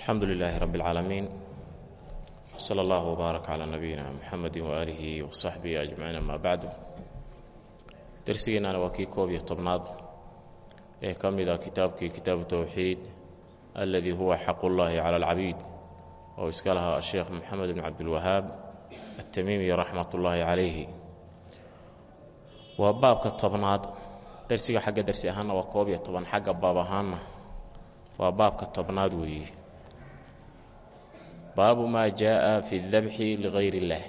alxamdu lilaahi rabi اlcaalamiin wsala allahu wbaarak calaa nabiyina muxamedi waaalihi wasaxbihi ajmaciin amaa bacdu darsigeennaana waa kii koob iyo tobnaad ee ka mid ah kitaabkii kitaabu towxiid alladii huwa xaqu llaahi cala alcabiid oo iska lahaa asheekh moxamed bn cabdilwahaab atamiimi raxmat ullaahi calayhi. Waa baabka tobnaad darsiga xagga darsi ahaanna waa koob iyo toban xagga baab ahaanna waa baabka tobnaad weeye baabu maa jaa'a fi dabxi ligayr illaah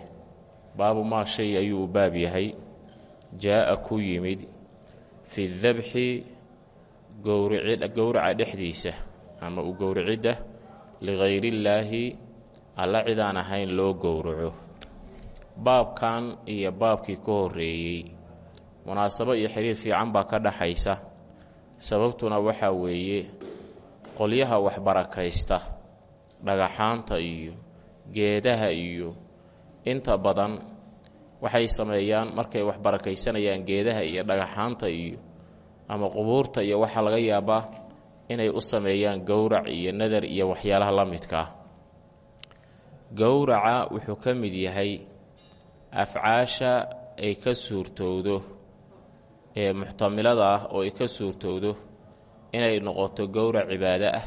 baabu maa shay ayuu u baab yahay. Jaa'a ku yimid fi dabxi gowraca dhexdiisa ama u gowracidda ligayrillaahi alla cidaan ahayn loo gowraco. Baabkan iyo baabkii ka horreeyey munaasabo iyo xiriir fiican baa ka dhaxaysa. Sababtuna waxaa weeye qolyaha waxbarakaysta dhagaxaanta iyo geedaha iyo inta badan waxay sameeyaan markay wax barakaysanayaan geedaha iyo dhagaxaanta iyo ama qubuurta iyo waxaa laga yaabaa inay u sameeyaan gowrac iyo nadar iyo waxyaalaha la midkaa gowraca wuxuu ka mid yahay afcaasha ay ka suurtowdo ee muxtamilada ah oo ay ka suurtowdo inay noqoto gowrac cibaado ah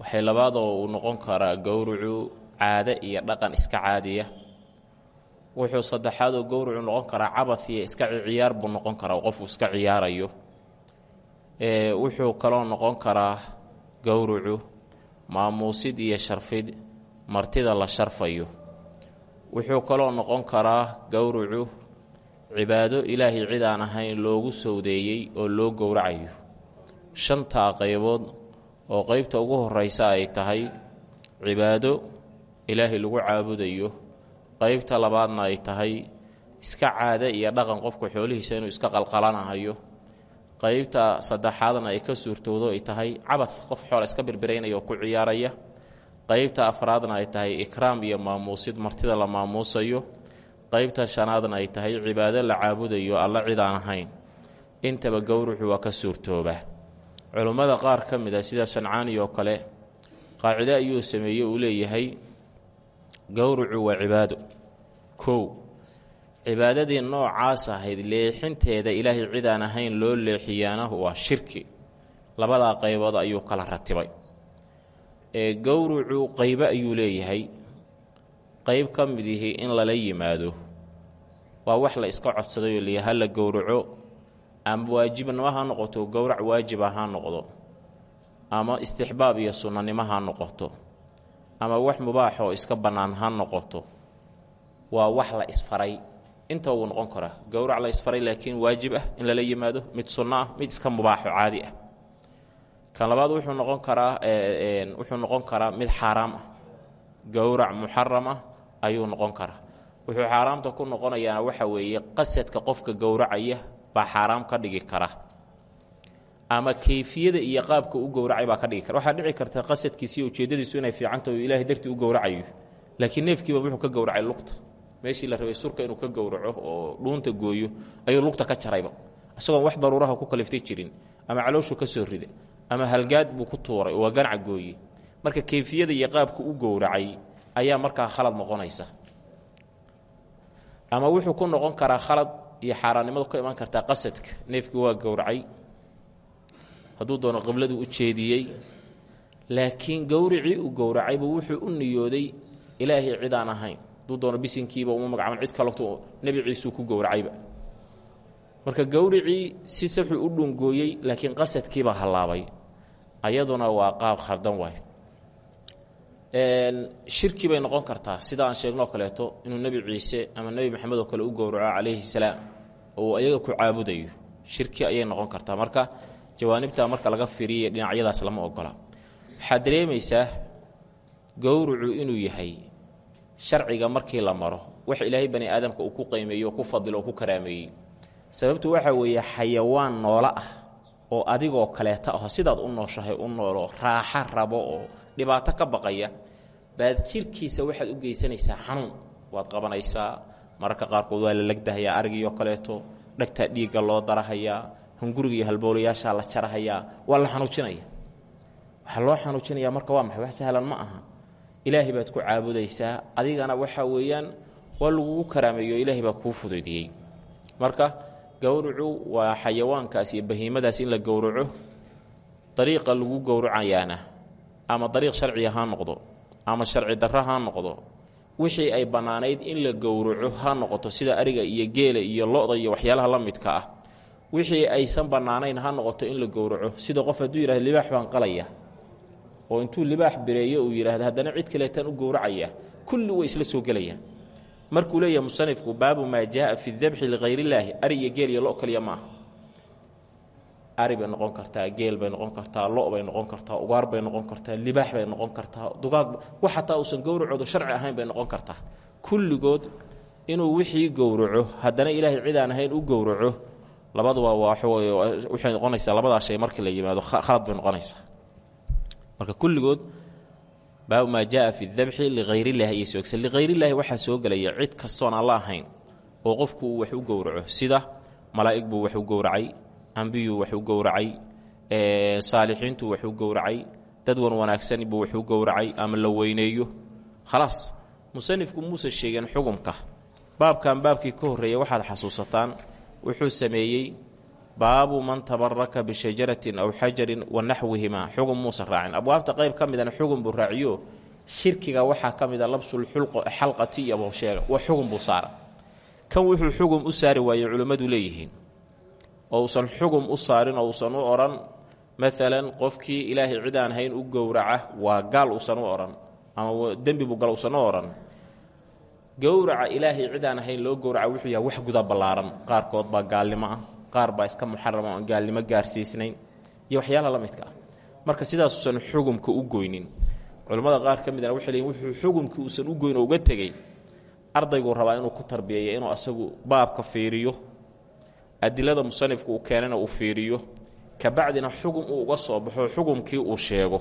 waxay labaadoo uu noqon karaa gowracu caado iyo dhaqan iska caadiya. Wuxuu saddexaad oo gowracu noqon karaa cabad iyo iska ciyaar buu noqon karaa qofuu iska ciyaarayo. Wuxuu kaloo noqon karaa gowracu maamuusid iyo sharfid martida la sharfayo. Wuxuu kaloo noqon karaa gowracu cibaado ilaahay cid aan ahayn loogu sowdeeyey oo loo gowracayo. Shantaa qaybood oo qeybta ugu horraysa ay tahay cibaado ilaahay lagu caabudayo. Qeybta labaadna ay tahay iska caado iyo dhaqan qofka xoolihiisa inuu iska qalqalanahayo qeybta saddexaadna ay ka suurtowdo ay tahay cabad qof xoola iska birbiraynaya oo ku ciyaaraya. Qeybta afraadna ay tahay ikraam iyo maamuusid martida la maamuusayo. Qeybta shanaadna ay tahay cibaado la caabudayo alla cid aan ahayn. Intaba gowruxu waa ka suurtoobaa culummada qaar ka mid a sida sancaani oo kale qaacido ayuu sameeyey uu leeyahay gowrucu waa cibaado. Kow cibaadadii noocaas ahayd leexinteeda ilaahay cid aan ahayn loo leexiyaana waa shirki. Labadaa qaybood ayuu kala ratibay. Ee gowrucu qaybo ayuu leeyahay qayb ka mid ihi in lala yimaado. Waa wax la iska codsaday oo liya ha la gowraco ama waajibnimo ha noqoto gowrac waajiba ha noqdo ama istixbaab iyo sunnanimo ha noqoto. Ama wax mubaax oo iska bannaan ha noqoto. Waa wax la isfaray. Inta wuu noqon karaa. Gowrac la isfaray laakiin waajib ah in lala yimaado mid sunno ah mid iska mubaaxo caadi ah. Kan labaad wuxuu noqon karaa wuxuu noqon karaa mid xaaraam ah. Gowrac muxaram ah ayuu noqon karaa. Wuxuu xaaraamta ku noqonayaa waxa weeye qasadka qofka gowracaya baa xaaraam ka dhigi kara. Ama kayfiyada iyo qaabka u gowracay baa ka dhigi kara. Waxaa dhici karta qasadkiisi iyo ujeeddadiisu inay fiicantaho ilaahay dartii u gowracayo. Laakiin neefkiiba wuxuu ka gowracay lugta. Meeshii la rabay surka inuu ka gowraco oo dhuunta gooyo ayuu lugta ka jarayba. Isagoon wax daruuraha ku kaliftay jirin ama calooshu ka soo rida ama halgaad buu ku tuuray waa ganaca gooye. Marka kayfiyada iyo qaabka u gowracay ayaa markaa khalad noqonaysa. Ama wuxuu ku noqon karaa khalad iyo xaaraannimadu ka iman kartaa qasadka. Neefkii waa gowracay. Hadduu doono qibladuu u jeediyey laakiin gowricii uu gowracayba wuxuu u niyooday ilaahay cid ahayn. Hadduu doono bisinkiiba uma magacaban cid kalto nebi ciisuu ku gowracayba. Marka gowricii si saxuu u dhungooyey laakiin qasadkiibaa hallaabay ayaduna waa qaab khaldan waay. Shirki bay noqon kartaa. Sida aan sheegnoo kaleeto inuu nebi ciise ama nebi maxamed oo kale u gowraco calayhi salaam oo ayaga ku caabudayo shirki ayay noqon kartaa. Marka jawaanibtaa marka laga firiya dhinacyadaas lama ogola. Waxaad dareemaysaa gowrucu inuu yahay sharciga markii la maro wax ilaahay bani aadamka uu ku qaymeeyo oo ku fadilo oo ku karaameeyey. Sababtu waxaa weeye xayawaan noolo ah oo adigoo kaleeta aho sidaad u nooshahay u noolo raaxa rabo oo dhibaato ka baqaya baad jirkiisa waxaad u geysanaysaa xanuun waad qabanaysaa mararka qaarkood waa la legdahayaa arigii oo kaleeto dhegtaa dhiigga loo darahayaa hunguriga iyo halboolayaashaa la jarahayaa waa la xanuujinaya. Waxaa loo xanuujinayaa marka waa maxay? Wax sahlan ma aha. Ilaahay baad ku caabudaysaa adigana waxa weeyaan waa lagugu karaameeyo ilaahay baa kuu fuduydiyey marka gowracu waa xayawaankaas iyo bahiimadaas in la gowraco dariiqa lagu gowracayaana ama dariiq sharciga ha noqdo ama sharci darro ha noqdo wixii ay bannaanayd in la gowraco ha noqoto sida ariga iyo geela iyo lo-da iyo waxyaalaha la midka ah. Wixii aysan bannaanayn ha noqoto in la gowraco sida qof hadduu yidhahdo libaax baan qalaya oo intuu libaax bireeyo uu yidhahdo haddana cid kaleetaan u gowracaya. Kulli way isla soo gelayaan. Markuu leeyahay musanifku baabu maa jaaa fi dabxi lihayrillaahi ari iyo geel iyo lo kaliya ma aha ari bay noqon kartaa geel bay noqon kartaa lo bay noqon kartaa ugaar bay noqon kartaa libaax bay noqon kartaa dugaag wax xataa uusan gowracoodu sharci ahayn bay noqon kartaa. Kulligood inuu wixii gowraco haddana ilaahay cid aan ahayn u gowraco labaduba waxay noqonaysaa labadaa shay markii la yimaado khalad bay noqonaysaa. Marka kulligood baabu maa jaaa fi dabxi lihayrillaahi ayay soogsa lihayrillaahi waxaa soo gelaya cid kastoon alla ahayn oo qofku uu wax u gowraco. Sida malaa'ig buu wax u gowracay ambiyuu wax u gowracay saalixiintuu wax u gowracay dad wan wanaagsan buu wax u gowracay ama la weyneeyo. Khalaas musanifku muuse sheegeen xugumka baabkan baabkii ka horreeya waxaad xasuusataan wuxuu sameeyey baabu man tabaraka bishajaratin aw xajarin wa naxwihimaa xugum muusa raacin. Abwaabta qayb ka midana xugum buu raaciyo shirkiga waxaa ka mida labsul xalqati iyo boosheega wa xugum buu saara kan wuxuu xugum u saari waayey culimmadu leeyihiin oo usan xugum u saarin oo usan u odhan maalan qofkii ilaahay cid hayn u gowraca waa gaal uusan u odhan ama dembi buu gal usan u odhan gowraca ilaahay cid aan ahayn loo gowraca wuxuu yahay wax guda ballaaran. Qaarkood baa gaalnimo ah qaar baa iska muxarama oon gaalnimo gaarsiisnayn iyo waxyaalaha la midka ah. Marka sidaasuusan xugumka u goynin culimmada qaar ka midana waxay leeyiin wuxuu xugumkii uusan u goyn oo uga tegey ardayguu rabaa inuu ku tarbiyeeyo inuu asagu baabka fiiriyo adilada musanifku uu keenana uu fiiriyo kabacdina xugum uu uga soo baxo xugumkii uu sheego.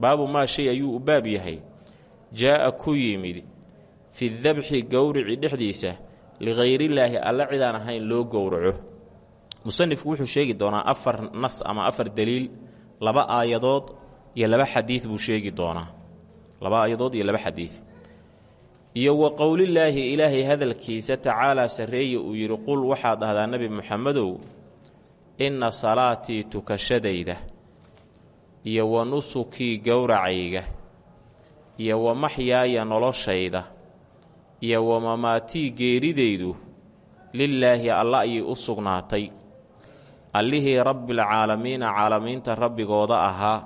Baabu maa shay ayuu u baab yahay. Jaa'a ku yimid fi dabxi gowrici dhexdiisa lihayrillaahi alla cidaan ahayn loo gowraco. Musanifku wuxuu sheegi doonaa afar nas ama afar deliil laba aayadood iyo laba xadiid buu sheegi doonaa. Laba aayadood iyo laba xadiid iyo wa qowlillaahi ilaahay hadalkiisa tacaalaa sarreeye uu yidhi qul waxaad dhahdaa nebi muxamedow inna salaatii tukashadayda iyo wa nusukii gowracayga iyo wa maxyaaya noloshayda iyo wa mamaatii geeridaydu lilaahi alla ayay u sugnaatay. Allihii rabbilcaalamiina caalamiinta rabbigooda ahaa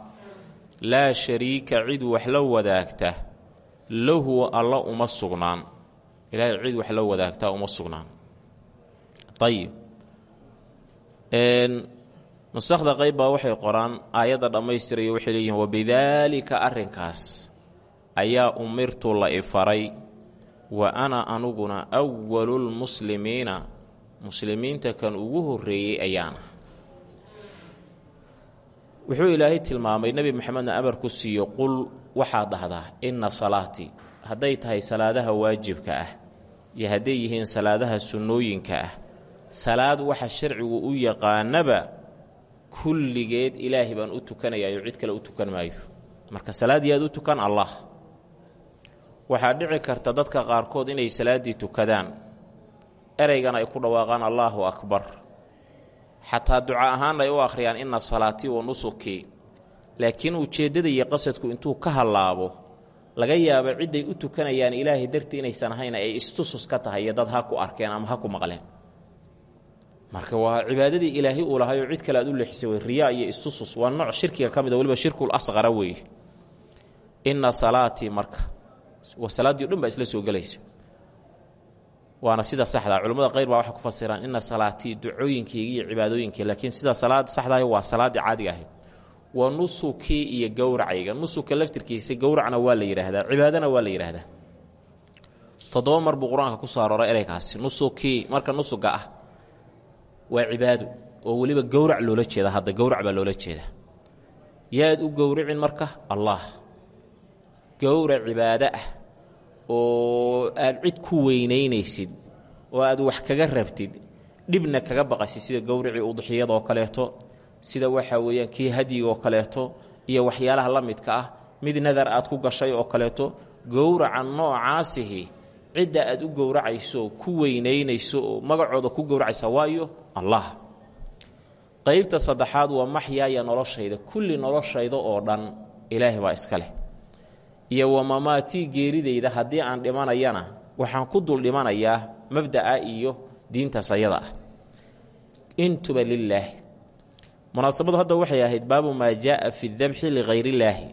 laa shariika cid wax la wadaagta lahu alla uma sugnaan. Ilaahay cid wax la wadaagtaa uma sugnaan. Ayib nusakhda qayb baa waxay qoraan aayadda dhammaystirayo waxay leeyihiin wabidaalika arrinkaas ayaa umirtu la ifaray wa ana anuguna awalulmuslimiina muslimiinta kan ugu horreeyey ayaana wuxuu ilaahay tilmaamay nebi maxamedna amar ku siiyo qul waxaad dhahdaa inna salaatii hadday tahay salaadaha waajibka ah iyo hadday yihiin salaadaha sunnooyinka ah. Salaad waxa sharcigu u yaqaanaba kulligeed ilaahay baan u tukanayaayo cid kale u tukan maayo. Marka salaaddii aad u tukan allah. Waxaa dhici karta dadka qaarkood inay salaaddii tukadaan. Ereygan ay ku dhawaaqaan allaahu akbar xataa duca ahaan ay u akhriyaan inna salaatii wa nusukii laakiin ujeeddada iyo qasadku intuu ka hallaabo laga yaabo cidday u tukanayaan ilaahay dartii inaysan ahayn ay istusus ka tahay iyo dad ha ku arkeen ama ha ku maqleen. Marka waa cibaadadii ilaahay uu lahayoo cid kale aad u leexisay wey riyaa iyo istusus. Waa nooc shirkiga ka mid a weliba shirkul asqara weeye inna salaatii marka waa salaaddii o isla soo gelaysa waana sida saxdaa culimmada qayr baa waxay ku fasiraan inna salaatii ducooyinkeyga iyo cibaadooyinkii laakiin sida salaad saxdaah waa salaaddii caadiga ahayd. Wa nusukii iyo gowracayga nusuka laftirkiisa gowracna waa la yidhaahdaa cibaadana waa la yidhaahdaa toddoba mar buu qur'aanka ku soo ereykaasi nusukii marka nusuga ah waa cibaado oo weliba gowrac loola jeeda hadda gowrac baa loola jeeda yaad u gowricin marka allah. Gowrac cibaado ah oo aad cid ku weynaynaysid oo aad wax kaga rabtid dhibna kaga baqasid sida gowricii udxiyadoo kaleeto sida waxaa weeyaan kii hadyigaoo kaleeto iyo waxyaalaha la midka ah mid nadar aad ku gashay oo kaleeto gowraca noocaasihi cidda aad u gowracayso ku weynaynayso oo magacooda ku gowracaysa waayo allah. Qaybta saddexaad waa maxyaaya noloshayda kulli noloshayda oo dhan ilaahay baa iska leh iyo wamamaatii geeridayda haddii aan dhimanayana waxaan ku dul dhimanayaa mabda'a iyo diintaas ayada ah. Intuba lilaahi munaasabadu hadda waxay ahayd baabu maa jaaa fi dabxi lihayrillaahi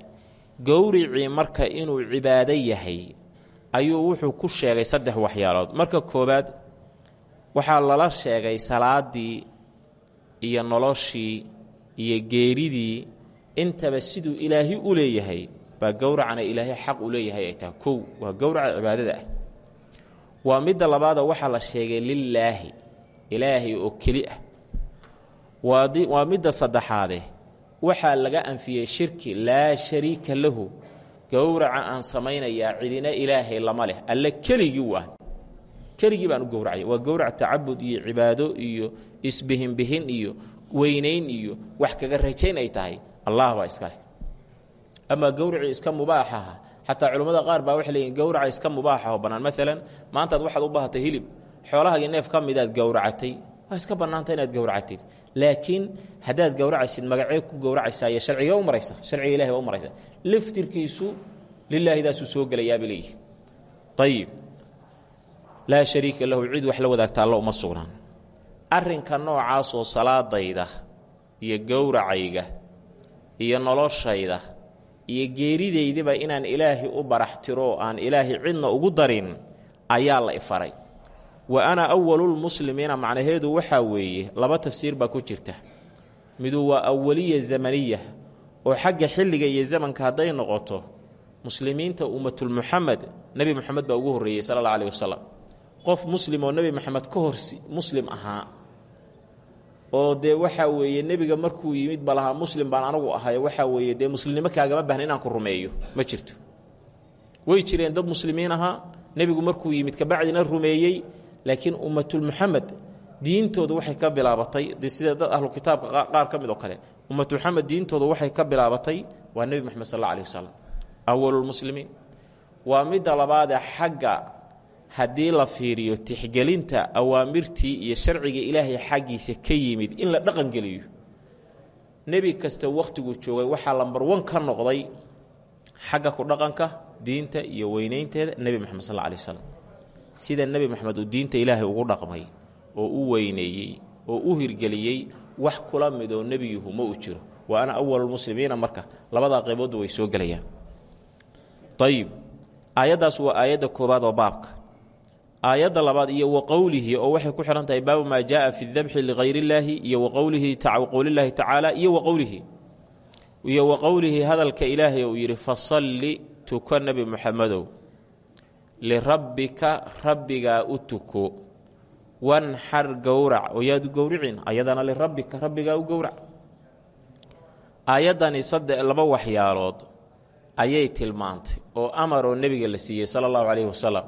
gowricii marka inuu cibaado yahay ayuu wuxuu ku sheegay saddex waxyaalood. Marka koowaad waxaa lala sheegay salaadii iyo noloshii iyo geeridii intaba siduu ilaahi u leeyahay baa gowracana ilaahay xaq u leeyahay ay tahay. Kow waa gowraca cibaadada ah. Waa midda labaada waxaa la sheegay lilaahi ilaahay oo keli ah. Waa midda saddexaade waxaa laga anfiyey shirki laa shariika lahu. Gowraca aan samaynayaa cidina ilaahay lama leh. Alle keligii u ah keligii baan u gowracaya waa gowrac tacabud iyo cibaado iyo isbihinbihin iyo weynayn iyo wax kaga rajayn ay tahay. Allah baa iska leh amaa gowracii iska mubaaxaha xataa culimmada qaar baa waxay leeyihiin gowraca iska mubaaxaho bannaan maalan maantaad waxaad u baahatay hilib xoolahagii neef ka midaad gowracatay waa iska bannaanta inaad gowracatid laakiin haddaad gowracaysid magacee ku gowracaysaa iyo sharciga u maraysa sharciga ilahi u maraysa laftirkiisu lilaahidaasuu soo gelayaabay leeyihi ayib laa shariika lahu cid wax la wadaagta alla uma sugnaan arrinka noocaasoo salaadayda iyo gowracayga iyo noloshayda iyo geeridaydiba inaan ilaahay u baraxtiro aan ilaahay cidna ugu darin ayaa la ifaray wa ana awalulmuslimiina macnaheedu waxaa weeye laba tafsiir baa ku jirta. Midu waa awaliya zamaniya oo xagga xilliga iyo zamanka hadday noqoto muslimiinta ummatulmuxamed nebi moxamed baa ugu horreeyey sala alla alih wasalam qof muslim oo nebi moxamed ka hor muslim ahaa oo dee waxaa weeye nebiga markuu yimid balahaa muslim baan anagu ahay waxaa weeye dee muslimnimo kaagama bahna inaan ku rumeeyo. Ma jirto. Way jireen dad muslimiin ahaa nebigu markuu yimid kabacdina rumeeyey laakiin ummatulmuxamed diintooda waxay ka bilaabatay de sida dad ahlu kitaabka qaar ka mid oo kale ummatulmuxamed diintooda waxay ka bilaabatay waa nebi moxamed sal alla alih wasalam awalulmuslimiin waa midda labaadee xagga haddii la fiiriyo tixgelinta awaamirtii iyo sharciga ilaahay xaggiisa ka yimid in la dhaqangeliyo. Nebi kasta wakhtiguu joogay waxaa lambar wan ka noqday xagga ku dhaqanka diinta iyo weynaynteeda nebi moxamed sal alla alih wasalam sida nebi moxamed uu diinta ilaahay ugu dhaqmay oo u weyneeyey oo u hirgeliyey wax kula midoo nebiyuhu ma uu jiro. Wa ana awalulmuslimiina marka labadaa qayboodba way soo gelayaan. Ayib aayaddaas waa aayadda koobaad oo baabka aayadda labaad iyo wa qowlihi oo waxay ku xidhan tahay baabu maa jaaa fi dabxi ligayr illaahi iyo waqowlihi tacaala iyo wa qowlihi iyo wa qowlihi hadalka ilaahay uu yidhi fasalli tuko nebi moxamedow lirabbika rabbigaa u tuko. Wanxar gowrac. Oo gowricin? Ayadana lirabbika rabbigaa u gowrac. Aayaddani sadde laba waxyaalood ayay tilmaantay oo amaroo nebiga la siiyey sala allahu calayhi wasalam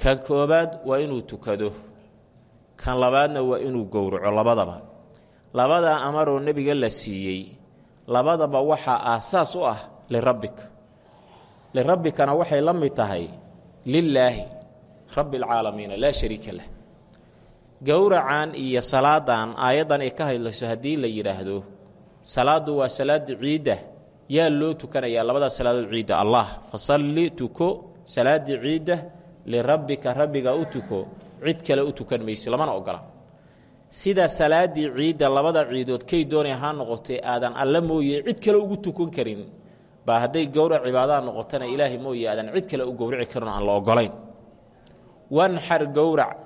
kan koobaad waa inuu tukado. Kan labaadna waa inuu gowraco labadaba. Labadaa amaroo nebiga la siiyey labadaba waxaa aasaas u ah lirabbika lirabbikana waxay la mid tahay lilaahi rabbi alcaalamiina laa shariika lah. Gowracan iyo salaadan aayaddan ay ka hadlayso haddii la yidhaahdo salaaddu waa salaada ciidda. Yaa loo tukanayaa labadaas salaadood ciidda allah fasalli tuko salaaddii ciidda lirabbika rabbiga u tuko cid kale u tukan mayse lamana ogola. Sida salaaddii ciidda labada ciidood kay doonay ha noqotay aadan alla mooye cid kale ugu tukan karin. Baa hadday gowrac cibaadaha noqotana ilaahay mooye aadan cid kale u gowraci karin aan la ogolayn. Wanxar gowrac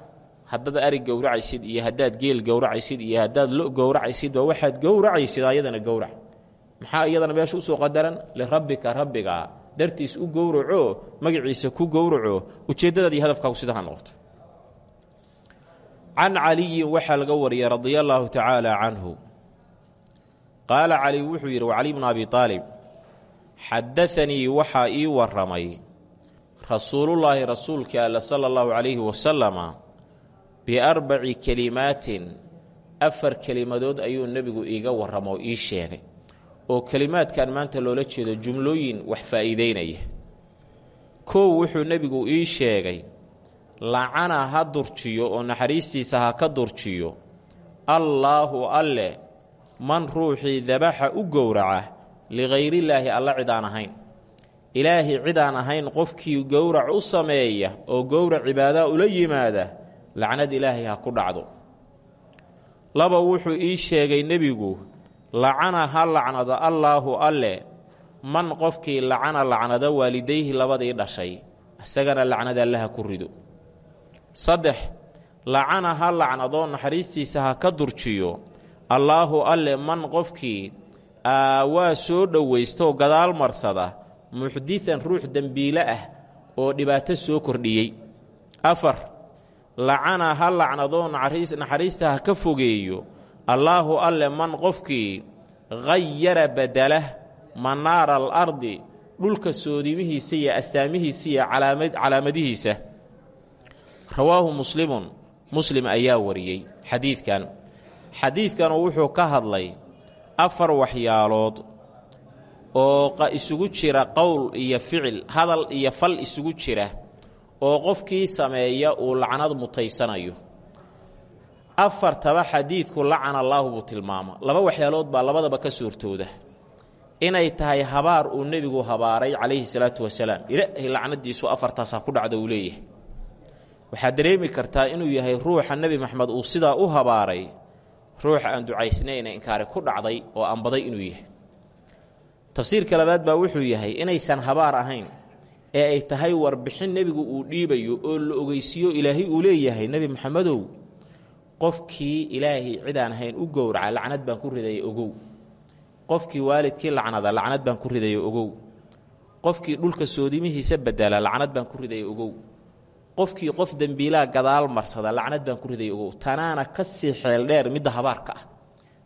haddaad arig gowracaysid iyo haddaad geel gowracaysid iyo haddaad lo gowracaysidba waxaad gowracaysid ayadana gowrac. Maxaa iyadana meesha u soo qadaran? Lirabbika rabbiga dartiis u gowraco magaciisa ku gowraco ujeeddadaad iyo hadafkaagu sida ha noqoto. Can caliyin waxaa laga wariyay radia allaahu tacaala canhu. Qaala cali wuxuu yidhi wacali bnu abi aalib xadaanii waxaa ii waramay rasuulullaahi rasuulkii alle sala allahu calayhi wasalama biarbaci kelimaatin afar kelimadood ayuu nebigu iiga warramo oo ii sheegay oo kelimaadkan maanta loola jeedo jumlooyin wax faa'iideynaya. Kow wuxuu nebigu ii sheegay lacana ha durjiyo oo naxariistiisa ha ka durjiyo. Allaahu alle man ruuxii dabaxa u gowraca ligayrillaahi alla cid aan ahayn. Ilaahay cid aan ahayn qofkii gowrac u sameeya oo gowrac cibaadaa ula yimaada lacnad ilaahay ha ku dhacdo. Laba wuxuu ii sheegay nebigu lacana ha lacnado allaahu alle man qofkii lacana lacnado waalidayhi labadii dhashay isagana lacnad allaha ku rido. Saddex lacana ha lacnado naxariistiisa ha ka durjiyo allaahu alle man qofkii aawaa soo dhowaystooo gadaal marsada muxditan ruux dembiile ah oo dhibaato soo kordhiyey. Afar lacana ha lacnado naxariista ha ka fogeeyo allaahu alle man qofkii hayara badalah manaara alardi dhulka soodimihiisa iyo astaamihiisa iyo calaamadihiisa. Rawaahu muslimun muslim ayaa wariyey xadiidkan. Xadiidkanu wuxuu ka hadlay afar waxyaalood oo isugu jira qowl iyo ficil hadal iyo fal isugu jira oo qofkii sameeya uu lacnad mutaysanayo afartaba xadiidku lacana allaahu buu tilmaama. Laba waxyaalood baa labadaba ka suurtooda. Inay tahay habaar uu nebigu habaaray calayhi salaatu wasalaam. Ilaahay lacnadiisu afartaasaa ku dhacda uu leeyahay. Waxaad dareemi kartaa inuu yahay ruuxa nebi maxamed uu sidaa u habaaray ruuxa aan ducaysnayna inkaari ku dhacday oo anbaday inuu yahay. Tafsiirka labaad baa wuxuu yahay inaysan habaar ahayn ee ay tahay warbixin nebigu uu dhiibayo oo la ogeysiiyo ilaahay uu leeyahay nebi maxamedow qofkii ilaahay cidaan ahayn u gowraca lacnad baan ku ridaya ogow. Qofkii waalidkii lacnada lacnad baan ku ridaya ogow. Qofkii dhulka soodimihiisa bedela lacnad baan ku ridaya ogow. Qofkii qof dembiilaa gadaal marsada lacnad baan ku ridaya ogow. Tanaana ka sii xeel dheer midda habaarka ah.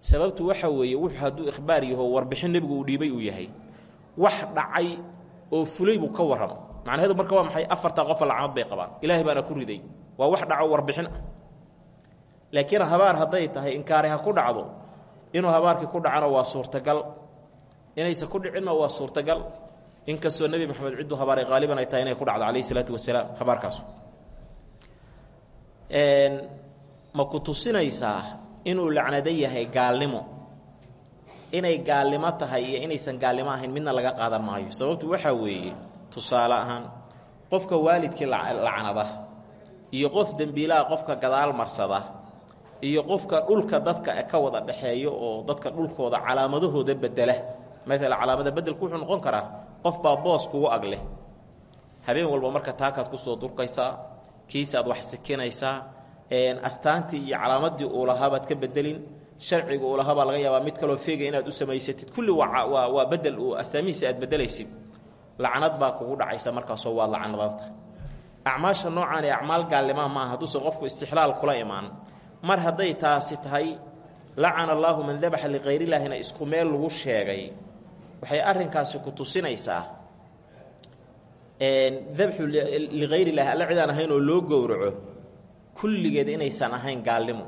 Sababtu waxa weeye wuxuu hadduu ikhbaar yaho warbixin nebigu uu dhiibay uu yahay. Wax dhacay oo fulay buu ka warramo. Macnaheedu marka waa maxay? Afartaa qofa lacnad bay qabaan. Ilaahay baana ku riday. Waa wax dhaco warbixin ah laakiin habaar hadday tahay inkaari ha ku dhacdo inuu habaarkii ku dhacana waa suurtagal. Inaysan ku dhicinna waa suurtagal. Inkastoo nebi maxamed cidduu habaaray qaaliban ay tahay inay ku dhacdo calayhi salaatu wasalaam habaarkaasu ma ku tusinaysaa inuu lacnado yahay gaalnimo? Inay gaalnimo tahay iyo inaysan gaalnimo ahayn midna laga qaadan maayo. Sababtu waxaa weeye tusaale ahaan qofka waalidkii lacnada iyo qof dembiilaha qofka gadaal marsada iyo qofka dhulka dadka ka wada dhexeeya oo dadka dhulkooda calaamadahooda bedela maala calaamada bedelku wuxuu noqon karaa qof baa boos kugu ag habeen walba marka taakaad ku soo durkaysaa kiisaad wax sikinaysaa astaantii iyo calaamadii uu lahaabaad ka bedelin sharciga uu lahaabaa laga yaabaa mid kaloo feega inaad u samaysatid. Kulli waa bedel uu astaamihiisa aad bedelaysid lacnad baa kugu dhacaysa markaasoo waad lacnadanta acmaasha noocaan ee acmaal gaalnimaa maaha hadduusan qofku istixlaal kula imaan mar hadday taasi tahay lacana allaahu man dabaxa likayrilaahina isku meel lagu sheegay. Waxay arrinkaasi ku tusinaysaa dabxu likayrilahi alla cidaan ahayn oo loo gowraco kulligeed inaysan ahayn gaalnimo.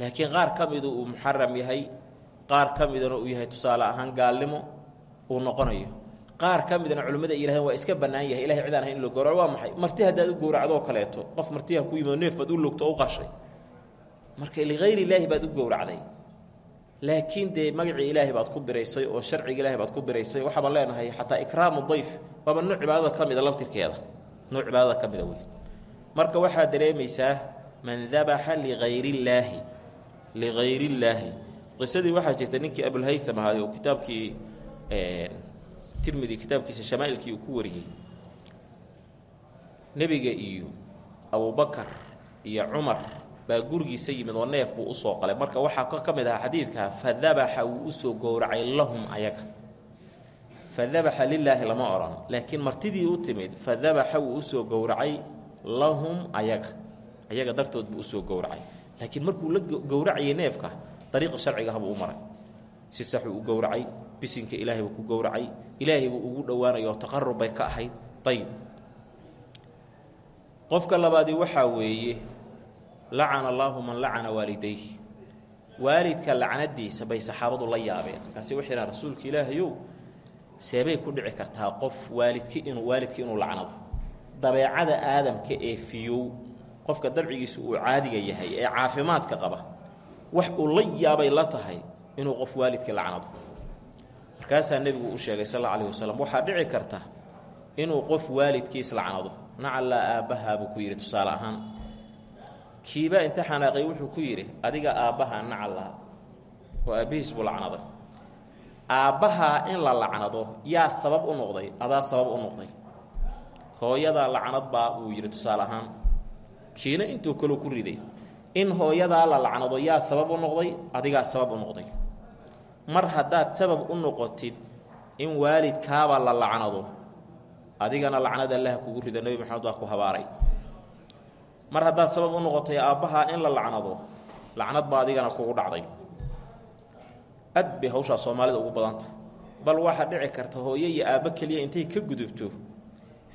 Laakiin qaar ka midu uu muxaram yahay qaar ka midana uu yahay tusaale ahaan gaalnimo uu noqonayo. Qaar ka midna culimmada ay yidhahdeen waa iska bannaan yahay ilahay cidaan ahayn in loo gowraco waa maxay? Marti haddaad u gowracdoo kaleeto qof martiha ku yimid neef baad u logto o u qashay marka likayri illaahi baad u gowracday. Laakiin dee magacii ilaahay baad ku biraysay oo sharciga ilahay baad ku biraysay waxaa baan leenahay xataa ikraamu dayf waaba nooc cibaadada ka mida laftirkeeda. Nooc cibaadada ka wey marka waxaad dareemaysaa man dabaxa ligayrillaahi ligayrillaahi qisadii waxaa jirta ninkii abulhaytham ahaay oo kitaabkii tirmidi kitaabkiisa shamaa'ilkii uu ku wariyey. Nebiga iyo abubakar iyo cumar baa gurigiisa yimid oo neef buu u soo qalay. Marka waxaa ka mid ahaa xadiidka fadabaxa wuu u soo gowracay lahum ayaga. Fadabaxa lilaahi lama odhan laakiin martidii u timid fadabaxa wuu u soo gowracay lahum ayaga. Ayaga dartood buu u soo gowracay. Laakiin markuu la gowracayay neefka dariiqa sharciga habuu u maray. Si saxuu u gowracay bisinka ilaahay buu ku gowracay ilaahay buu ugu dhowaanaya oo taqarub bay ka ahayd. Ayib qofka labaadii waxaa weeye lacana allaahu man lacana waalidayhi. Waalidka lacnadiisa bay saxaabadu la yaabeen. Markaasi waxay dhahan rasuulka ilaahayow seebay ku dhici kartaa qof waalidki inuu waalidki inuu lacnado. Dabeecada aadamka ee fiyow qofka dabcigiisu uu caadiga yahay ee caafimaadka qaba wax uu la yaabay la tahay inuu qof waalidkii lacnado. Markaasaa nebigu u sheegay sal alla alayh wasalam waxaa dhici karta inuu qof waalidkiis lacnado. Nacallaa aabbahaa buu ku yidhi tusaale ahaan kiibaa inta xanaaqay wuxuu ku yidhi adiga aabbahaa nacallaa oo aabbihiis buu lacnaday. Aabbahaa in la lacnado yaa sabab u noqday adaa sabab u noqday. Hooyadaa lacnad baa uu yidhi tusaale ahaan kiina intuu kaloo ku riday in hooyadaa la lacnado yaa sabab u noqday adigaa sabab u noqday. Mar haddaad sabab u noqotid in waalidkaaba la lacnado adigana lacnad allaha kugu rida nebi maxamed waa ku habaaray mar haddaad sabab u noqotay aabbahaa in la lacnado lacnad baa adigana kugu dhacday. Aad bay hawshaa soomaalida ugu badanta. Bal waxaa dhici karta hooyo iyo aabbo keliya intay ka gudubto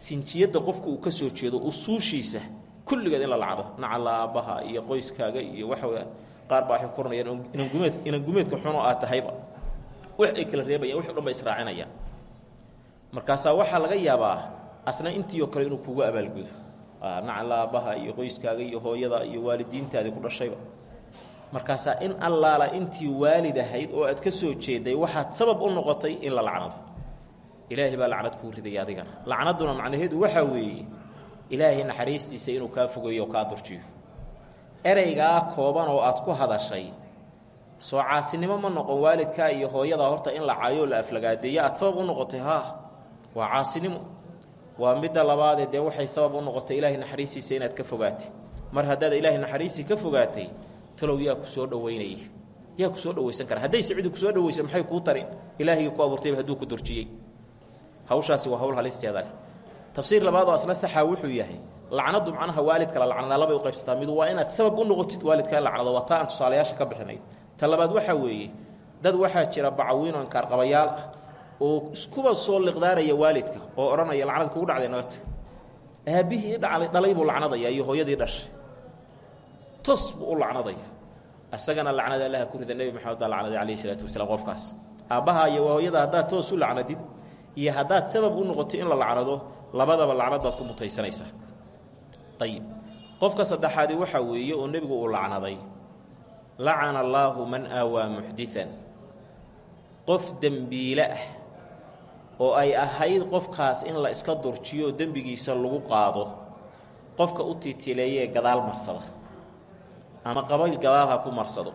sinjiyadda qofka uu ka soo jeedo usuushiisa kulligeed in la lacdo nacalla aabbaha iyo qoyskaaga iyo waxa weyaan qaar baa waxay koranayaan inangumeed inangumeedka xunoo aad tahayba. Wax ay kala reebayaan wix o dhan ba israacinayaan. Markaasaa waxaa laga yaabaa asna intiioo kale inuu kugu abaalgudo nacalla aabbaha iyo qoyskaaga iyo hooyada iyo waalidiintaadii ku dhashayba. Markaasaa in allaala intii waalid ahayd oo aad ka soo jeeday waxaad sabab u noqotay in la lacnado. Ilaahay baa lacnad kuu ridaya adigana. Lacnadduna macnaheedu waxaa weeye ilaahay naxariistiisa inuu kaa fogeeyo oo kaa durjiyo. Ereygaa kooban oo aad ku hadashay soo caasinimo ma noqon waalidkaa iyo hooyadaa horta in la caayoo la aflagaadeeyo aad sabab u noqotay haa waa caasinimo waa midda labaadee dee waxay sabab u noqotay ilaahay naxariistiisa inaad ka fogaatay. Mar haddaad ilaahay naxariistii ka fogaatay talow yaa ku soo dhowaynaya yaa ku soo dhowaysan kara haddayse cidi ku soo dhowaysa maxay kuu tarin? Ilaahigii ku abuurtayba hadduu ku durjiyey. Hawshaasi waa hawl halisteeda leh. Tafsiir labaadoo asla saxaa wuxuu yahay lacnadu macnaha waalidka la labay u qaybsataa. Midu waa inaad sabab u noqotid waalidkaa lacnado waa taa aan tusaalayaasha ka bixinayd ta labaad waxaa weeye dad waxaa jira bacawiin oo inkaarqabayaal ah oo iskuba soo liqdaaraya waalidka oo odhanaya lacnad kugu dhacday nagata aabbihii dhaclay dhalay buu lacnadaya iyo hooyadii dhashay. Tos buu u isagana lacnada allaha ku rida nebi maxamed baa lacnaday calayhi wasalaam qofkaas. Aabbaha iyo hooyada haddaad toos u lacnadid iyo haddaad sabab u noqotay in la lacnado labadaba lacnad ku mutaysanaysaa ayib qofka saddexaadi waxaa weeye oo nebigu uu lacnaday lacana allaahu man aawaa muxdian qof dembiile ah oo ay ahayd qofkaas in la iska durjiyo oo dembigiisa lagu qaado qofka u tiitileeyee gadaal marsada. Ama qabayl gadaal ha ku marsado.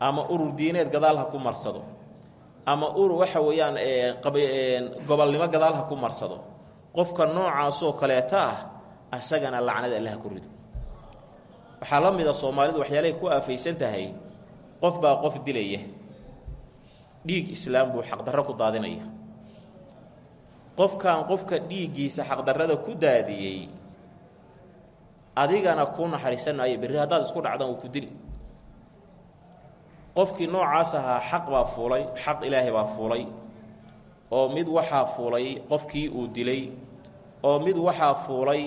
Ama urur diineed gadaal ha ku marsado. Ama urur waxa weeyaan gobolnimo gadaal ha ku marsado. Qofka noocaasoo kaleeta ah asagana lacnada allaha ku rido. Waxaa la mid a soomaalidu waxyaalahay ku aafaysan tahay qof baa qof dilaya. Dhiig islaam buu xaqdarro ku daadinaya qofkan qofka dhiiggiisa xaqdarrada ku daadiyey adigana kuu naxariisan maayo berri haddaad isku dhacdaan uu ku dili. Qofkii noocaas ahaa xaq baa fuulay xaq ilaahay baa fuulay. Oo mid waxaa fuulay qofkii uu dilay oo mid waxaa fuulay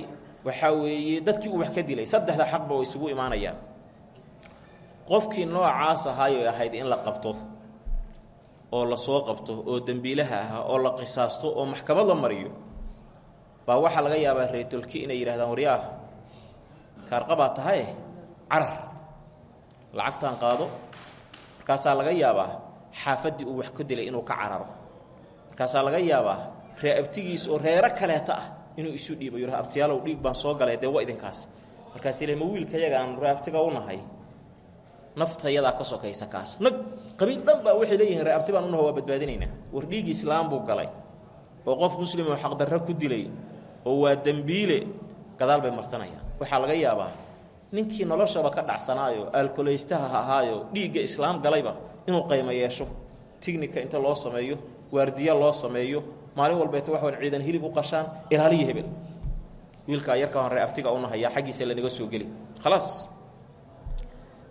waxaa weeye dadkii uu wax ka dilay. Saddexda xaqba way isugu imaanayaan. Qofkii noocaas ahaayoy ahayd in la qabto oo la soo qabto oo dembiilaha ah oo la qisaasto oo maxkamad la mariyo baa waxaa laga yaabaa reetolki inay yidhahdaan waryaah kaarqabaa tahaye carar lacagtaan qaado. Markaasaa laga yaabaa xaafaddii uu wax ka dilay inuu ka cararo. Markaasaa laga yaabaa ree abtigiis oo reero kaleeta ah inuu isu dhiibo. Yidha abtiyaalow dhiig baan soo galay dee waa idinkaas. Markaas ila ma wiilkayaga aan ree abtiga u nahay naftayadaa ka sokaysa kaas. Nag qabiil dhan baa waxay leeyihiin ree abti baan unaha waa badbaadinaynaa war dhiig islaam buu galay oo qof muslim oo xaqdarro ku dilay oo waa dembiile gadaal bay marsanayaan. Waxaa laga yaabaa ninkii noloshaba ka dhacsanaayo aalkoleystaha ahaayo dhiigga islaam galayba inuu qaymo yeesho. Tignika inta loo sameeyo waardiya loo sameeyo maalin walbeeto waxaan ciidan hilib u qashaan ilaaliya hebel. Wiilkaa yarka hore abtiga u nahayaa xaggiisa lanaga soo geli. Khalaas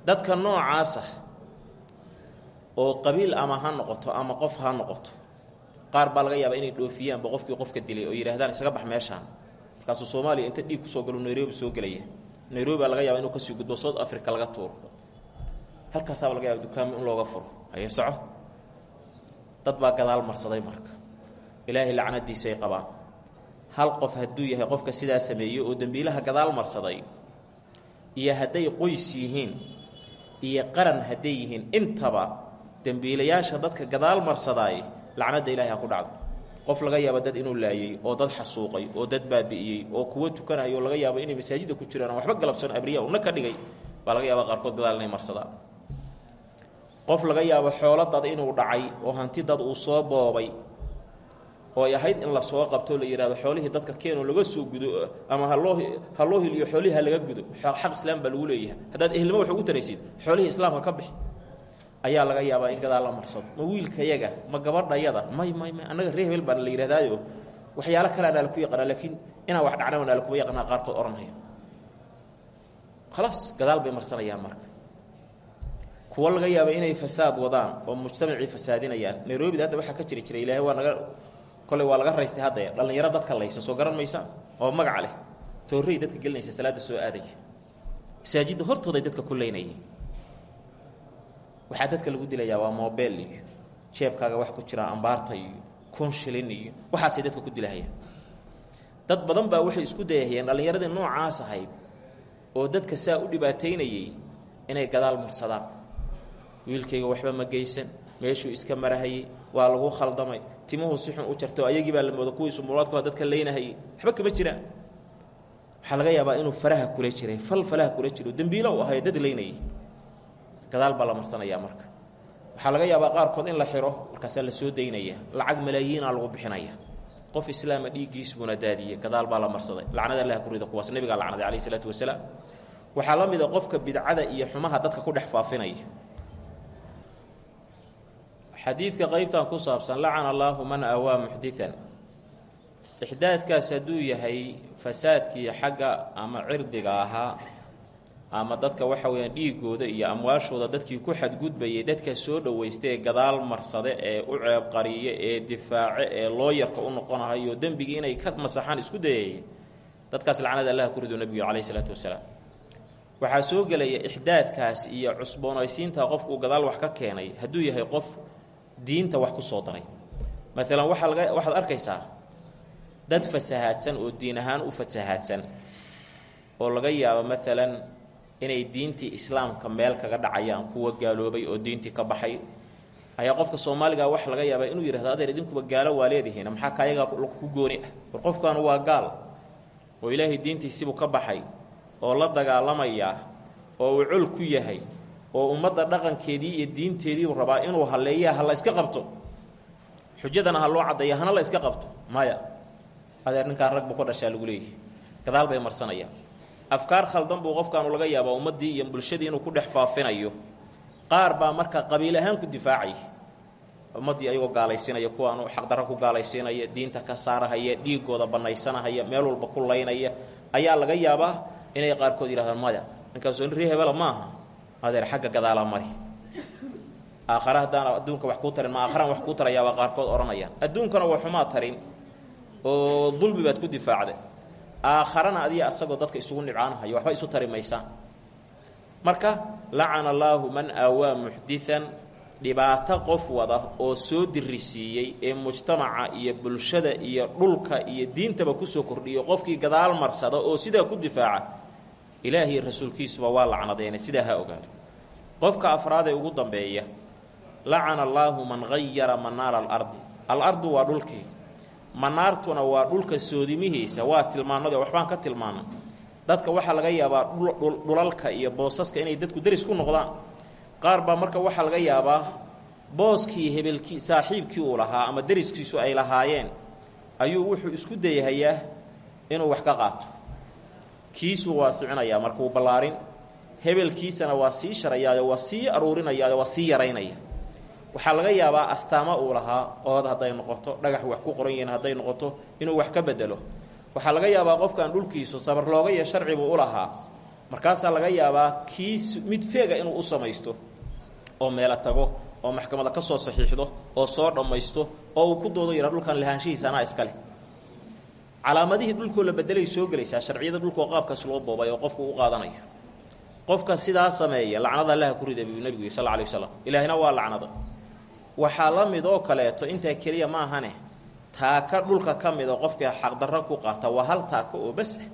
dadka noocaasa oo qabiil ama ha noqoto ama qof ha noqoto qaar baa laga yaabaa inay dhoofiyaanba qofkii qofka dilay oo yidhahdaan isaga bax meeshaan. Markaasuu soomaaliya inta dhiig ku soo galo nairobi soo gelaya. Nairobi laga yaaba inuu ka sii gudbo south africa laga tuuro. Halkaasaaba laga yaaba dukaamo in looga furo. Haye soco. Dad baa gadaal marsaday marka. Ilaahay lacnadiisay qabaan. Hal qof hadduu yahay qofka sidaa sameeyey oo dembiilaha gadaal marsaday iyo hadday qoys yihiin iyo qaran hadday yihiin intaba dembiilayaasha dadka gadaal marsadaay lacnadda ilahay ha ku dhacdo. Qof laga yaabo dad inuu laayey oo dad xasuuqay oo dad baabi'iyey oo kuwa tukanaya oo laga yaabo inay masaajidda ku jiraan waxba galabsan abriya una ka dhigay baa laga yaaba qaarkood gadaal inay marsadaan. Qof laga yaabo xoolo dad inuu dhacay oo hanti dad uu soo boobay oo ay ahayd in la soo qabto la yidhahdo xoolihii dadka keenoo laga soo gudo ama haloo ha loo hiliyo xoolihii ha laga gudo xaq islaam baa lagu leeyahay. Haddaad ehelnimo wax ugu taraysid xoolihii islaamka ka bixi. Ayaa laga yaabaa in gadaal la marsado. Ma wiilkayaga ma gabadhayada may may may annaga ree hebel baana la yidhahdaayo waxyaalo kalea naala ku yaqaanaa laakiin inaan wax dhacnaba naala kuma yaqaanaa qaarkood odhanaya. Khalaas gadaal bay marsanayaan marka. Kuwo laga yaaba inay fasaad wadaan oo mujtamacii fasaadinayaan. Nairobida hadda waxaa ka jiri jiray ilaahay waa naga kolley waa laga raystay haddee dhallinyaro dadka laysa soo garan maysa oo magaca leh. Toorrey dadka gelinaysa salaadda soo aadaya masaajidda hortooday dadka ku leynayeen. Waxaa dadka lagu dilayaa waa iyo jeebkaaga wax ku jira ambaarta iyo kun shilin iyo waxaasay dadka ku dilahayaan dad badan baa waxay isku dayahayeen dhallinyaradii noocaas ahayd oo dadka saa u dhibaataynayey inay gadaal marsadaan. Wiilkayga waxba ma geysan meeshuu iska marahayey waa lagu khaldamay timuhu si xun u jarto ayagii baa la mooda kuwiisu mulaadkooda dadka leynahayey waxba kama jiraan waxaa laga yaabaa inuu faraha kula jiray fal falaha kula jiro dembiilo u ahayo dad leynayay gadaal baa la marsanayaa marka. Waxaa laga yaabaa qaarkood in la xiro markaasaa la soo daynaya lacag malaayiina lagu bixinaya. Qof islaama dhiiggiis buuna daadiyey gadaal baa la marsaday. Lacnada allaha ku rida kuwaas nabigaa lacnaday calayh isalaatu wasalaam. Waxaa la mida qofka bidcada iyo xumaha dadka ku dhex faafinaya xadiidka qeybtan ku saabsan lacana allaahu man awaa muxdian ixdaadkaas hadduu yahay fasaadkii xagga ama cirdiga ahaa ama dadka waxa weyaan dhiigooda iyo amwaashooda dadkii ku xadgudbayay dadka soo dhowaysta gadaal marsade ee u ceebqariye ee difaace ee looyarka u noqonahayo dembigii inay ka masaxaan isku dayayay dadkaas lacnada allah ku rido nebigu calayh isalaatu wasalaam. Waxaa soo gelaya ixdaadkaas iyo cusboonaysiinta qofkuu gadaal wax ka keenay hadduu yahay qof diinta wax ku soo daray. Maalan laga waxaad arkaysaa dad fasahaadsan oo diin ahaan u fasahaadsan oo laga yaabo maalan inay diintii islaamka meel kaga dhacayaan kuwa gaaloobay oo diintii ka baxay. Ayaa qofka soomaaliga wax laga yaabaa inuu yidhahdo adeer idinkuba gaalo waa leedihiin maxaa kaayaga ku gooni ah? War qofkaanu waa gaal oo ilaahay diintiisibuu ka baxay oo la dagaalamaya oo uu col ku yahay oo ummadda dhaqankeedii iyo diinteediibu rabaa inuu halleeya ha la qabto. Xujadana ha loo caddeeya hana la iska qabto. Maya adeer ninkaan rag buu ka dhashaa lagu leeyahy gadaal bay marsanayaan afkaar khaldan buu qofkaanu laga yaabaa ummaddii iyo bulshadii inuu ku dhex faafinayo. Qaar baa marka qabiil ahaan ku difaacay. Ummaddii ayagoo gaalaysiinaya kuwaanu xaqdarro ku gaalaysiinaya diinta ka saarahaya dhiigooda bannaysanahaya meel walba ku laynaya. Ayaa laga yaabaa inay qaarkood yidhahdaan maya ninkaasoo nin ree hebela maaha adeer xagga gadaala mari. Aakhare haddaana adduunka wax kuu tarin ma aakharaan wax kuu tarayaabaa qaarkood odhanayaan. Adduunkana waa xumaa tarin oo dulmi baad ku difaacday aakharana adiga asagoo dadka isugu nibcaanahayo waxba isu tari maysaan marka lacana allaahu man aawaa muxdian dhibaato qof wada oo soo dirisiiyey ee mujtamaca iyo bulshada iyo dhulka iyo diintaba ku soo kordhiyo qofkii gadaal marsada oo sidaa ku difaaca ilaahiy rasuulkiisuba waa lacnadeene sidaa ha ogaado. Qofka afraad ee ugu dambeeya lacana allaahu man hayara manaara alardi alardu waa dhulkii. Manaartuna waa dhulka soodimihiisa waa tilmaanado waxbaan ka tilmaana dadka waxaa laga yaabaa dhulalka iyo boosaska inay dadku deris ku noqdaan. Qaar baa marka waxaa laga yaabaa booskii hebelkii saaxiibkii uu lahaa ama deriskiisu ay lahaayeen. Ayuu wuxuu isku dayahayaa inuu wax ka qaato kiisuu waa sicinayaa markuu ballaarin hebelkiisana waa sii sharayaao waa sii aruurinayaa waa sii yaraynaya. Waxaa laga yaabaa astaamo uu lahaa ood hadday noqoto dhagax wax ku qoran yihiin hadday noqoto inuu wax ka bedelo waxaa laga yaabaa qofkan dhulkiisu sabar looga iyo sharcibuu u lahaa. Markaasaa laga yaabaa kiis mid feega inuu u samaysto oo meelo tago oo maxkamada ka soo saxiixdo oo soo dhammaysto oo uu ku doodo yara dhulkan lahaanshihiisa anaa iska leh calaamadihii dhulkoo la bedelay soo gelaysaa sharciyada dhulkoo qaabkaas loo boobay oo qofku u qaadanayo qofka sidaa sameeya lacnada allaha ku rida buu nebigu sal alay ilaahina waa lacnada. Waxaa la mid oo kaleeto intaa keliya ma ahane taaka dhulka ka mid oo qofka xaqdarro ku qaata waa hal taaka oo bas ah.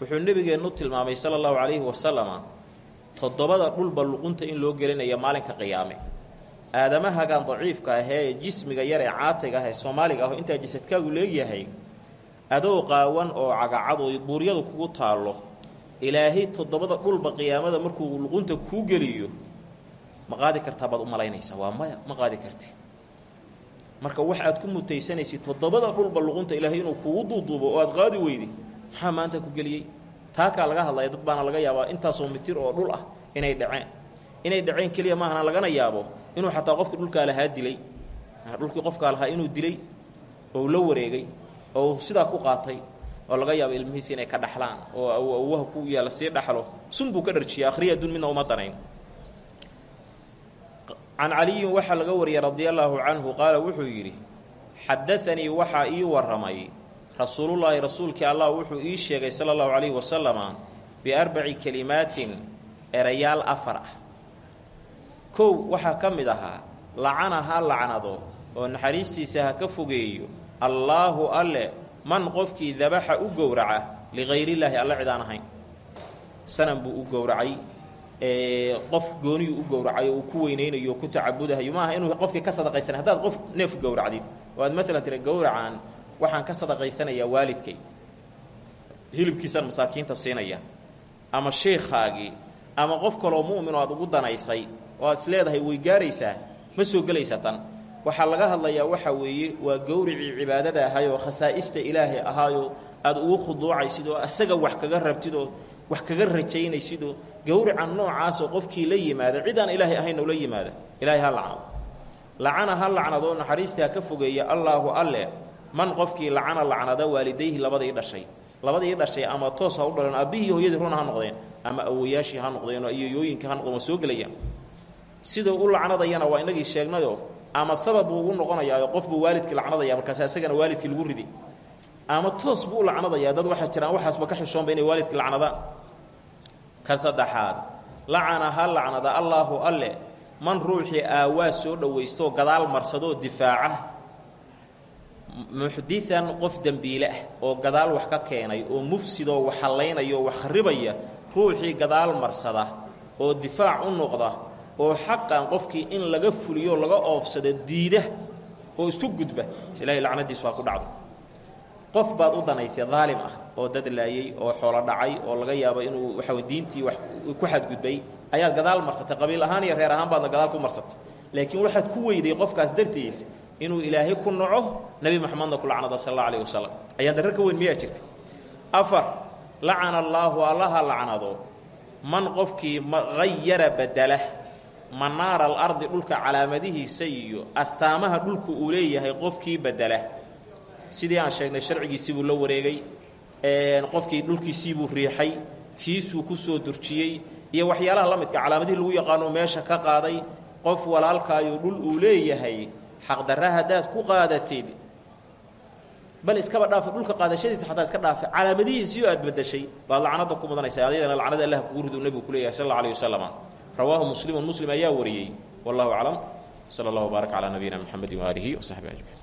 Wuxuu nebigeennu tilmaamay sala allahu calayhi wasalama toddobada dhulba luqunta in loo gelinaya maalinka qiyaame. Aadamahagan daciifka ahee jismiga yar ee caatiga ah ee soomaaliga ah intaa jasadkaagu leegyahay adoo qaawan oo cagacad oo buuryadu kugu taallo ilaahay toddobada dhulba qiyaamada markuu luqunta kuu geliyo ma qaadi kartaa baad u malaynaysaa? Waa maya ma qaadi karti. Marka wax aad ku mutaysanaysid toddobada dhulba luqunta ilaahay inuu kugu duuduubo oo aad qaadi weyday maxaa maanta ku geliyey? Taakaa laga hadlaya dad baana laga yaabaa intaasoo mitir oo dhul ah inay dhaceen. Inay dhaceen keliya maahana lagana yaabo inuu xataa qofki dhulkaa lahaa dilay. Dhulkii qofkaa lahaa inuu dilay oo la wareegay oo sidaa ku qaatay oo laga yaabo ilmihiisi inay ka dhaxlaan oo awaha ku yaalla sii dhaxlo sun buu ka dharjiyay akhriya adduun midna uma danayn. Can caliyin waxaa laga wariyey radia allaahu canhu qaala wuxuu yidhi xadaanii waxaa ii warramay. Rasuulullaahi rasuulkii allah wuxuu ii sheegay sala allahu calayhi wasalama biarbaci kelimaatin erayaal afar ah. Kow waxaa ka mid ahaa lacana ha lacnado oo naxariistiisa ka fogeeyo allaahu alle man qofkii dabaxa u gowraca ligayrillaahi alle cid aan ahayn. Sanan buu u gowracay qof gooniyuu u gowracay oo uu ku weynaynayo oo ku tacabudahayo maaha inuu qofkii ka sadaqaysan haddaad qof neef gowracdid. Oo aad maalan tiri gowracaan waxaan ka sadaqaysanayaa waalidkay. Hilibkiisaan masaakiinta siinaya. Ama sheikhaagii ama qof kaloo mu'min oo aad ugu danaysay oo aad is leedahay way gaaraysaa ma soo gelaysa tan waxaa laga hadlayaa waxa weeye waa gowricii cibaadada ahayoo khasaa'ista ilaahay ahaayoo aad ugu khuduucaysid oo asaga wax kaga rabtid oo wax kaga rajaynaysid oo gowrican noocaasoo qofkii la yimaada cid aan ilaahay ahayn ula yimaada. Ilaahay ha lacnado. Lacana ha lacnadoo naxariistii ka fogeeya allaahu alle man qofkii lacana lacnada waalidayhi labadii dhashay. Labadii dhashay ama toos ha u dhaleen aabbihii hooyadii runa ha noqdeen ama awoyaashii ha noqdeen oo ayoyooyinka ha noqdeen oo soo gelayaan. Sidau u lacnadayana waa inagii sheegnayoo ama sabab buu ugu noqonayaa qof buu waalidkii lacnadaya markaas isagana waalidkii lagu ridi. Ama toos buu u lacnadayaa dad waxaa jiraan waxaasba ka xishoonba inay waalidkii lacnadaan ka saddexaad lacana ha lacnada allaahu alle man ruuxii aawaa soo dhowaystooo gadaal marsadoo difaaca. Muxdian qof dembiile ah oo gadaal wax ka keenay oo mufsidoo wax hallaynaya oo wax kharibaya ruuxii gadaal marsada oo difaac u noqda oo xaqan qofkii in laga fuliyo laga oofsado diida oo isku gudba ilaahay lacnadiisu ha ku dhacdo. Qof baad u danaysay daalim ah oo dad laayey oo xoolo dhacay oo laga yaabo inuu waxa diintii wax ku xadgudbay ayaad gadaal marsatay qabiil ahaan iyo reer ahaan baadna gadaal ku marsatay. Laakiin waxaad ku weyday qofkaas dartiis inuu ilaahay ku naco nebi moxamedna ku lacnada sal alla alayh wasalam ayaan darre ka weyn miyaa jirta afar lacana allaahu allaha lacnado. Man qofkii hayara badela manaara alardi dhulka calaamadihiisa iyo astaamaha dhulku uu leeyahay qofkii bedela. Sidii aan sheegnay sharcigiisiibuu la wareegay qofkii dhulkiisiibuu riixay kiisuu ku soo durjiyey iyo waxyaalaha la midka calaamadihii lagu yaqaano meesha ka qaaday qof walaalkaayo dhul uu leeyahay xaqdarra haddaad ku qaadatid bal iskaba dhaafa dhulka qaadashadiisa xataa iska dhaafa calaamadihiisiio aad bedeshay baad lacnada ku mudanaysa adyadana lacnada allah kugu riduu nebigu ku leeyahay sal alla rawaahu muslimun muslim ayaa wariyey. Wallahu aclam sala allah wbaarak calaa nabiyina mxamedi waaalihi wasaxbi ajmaciin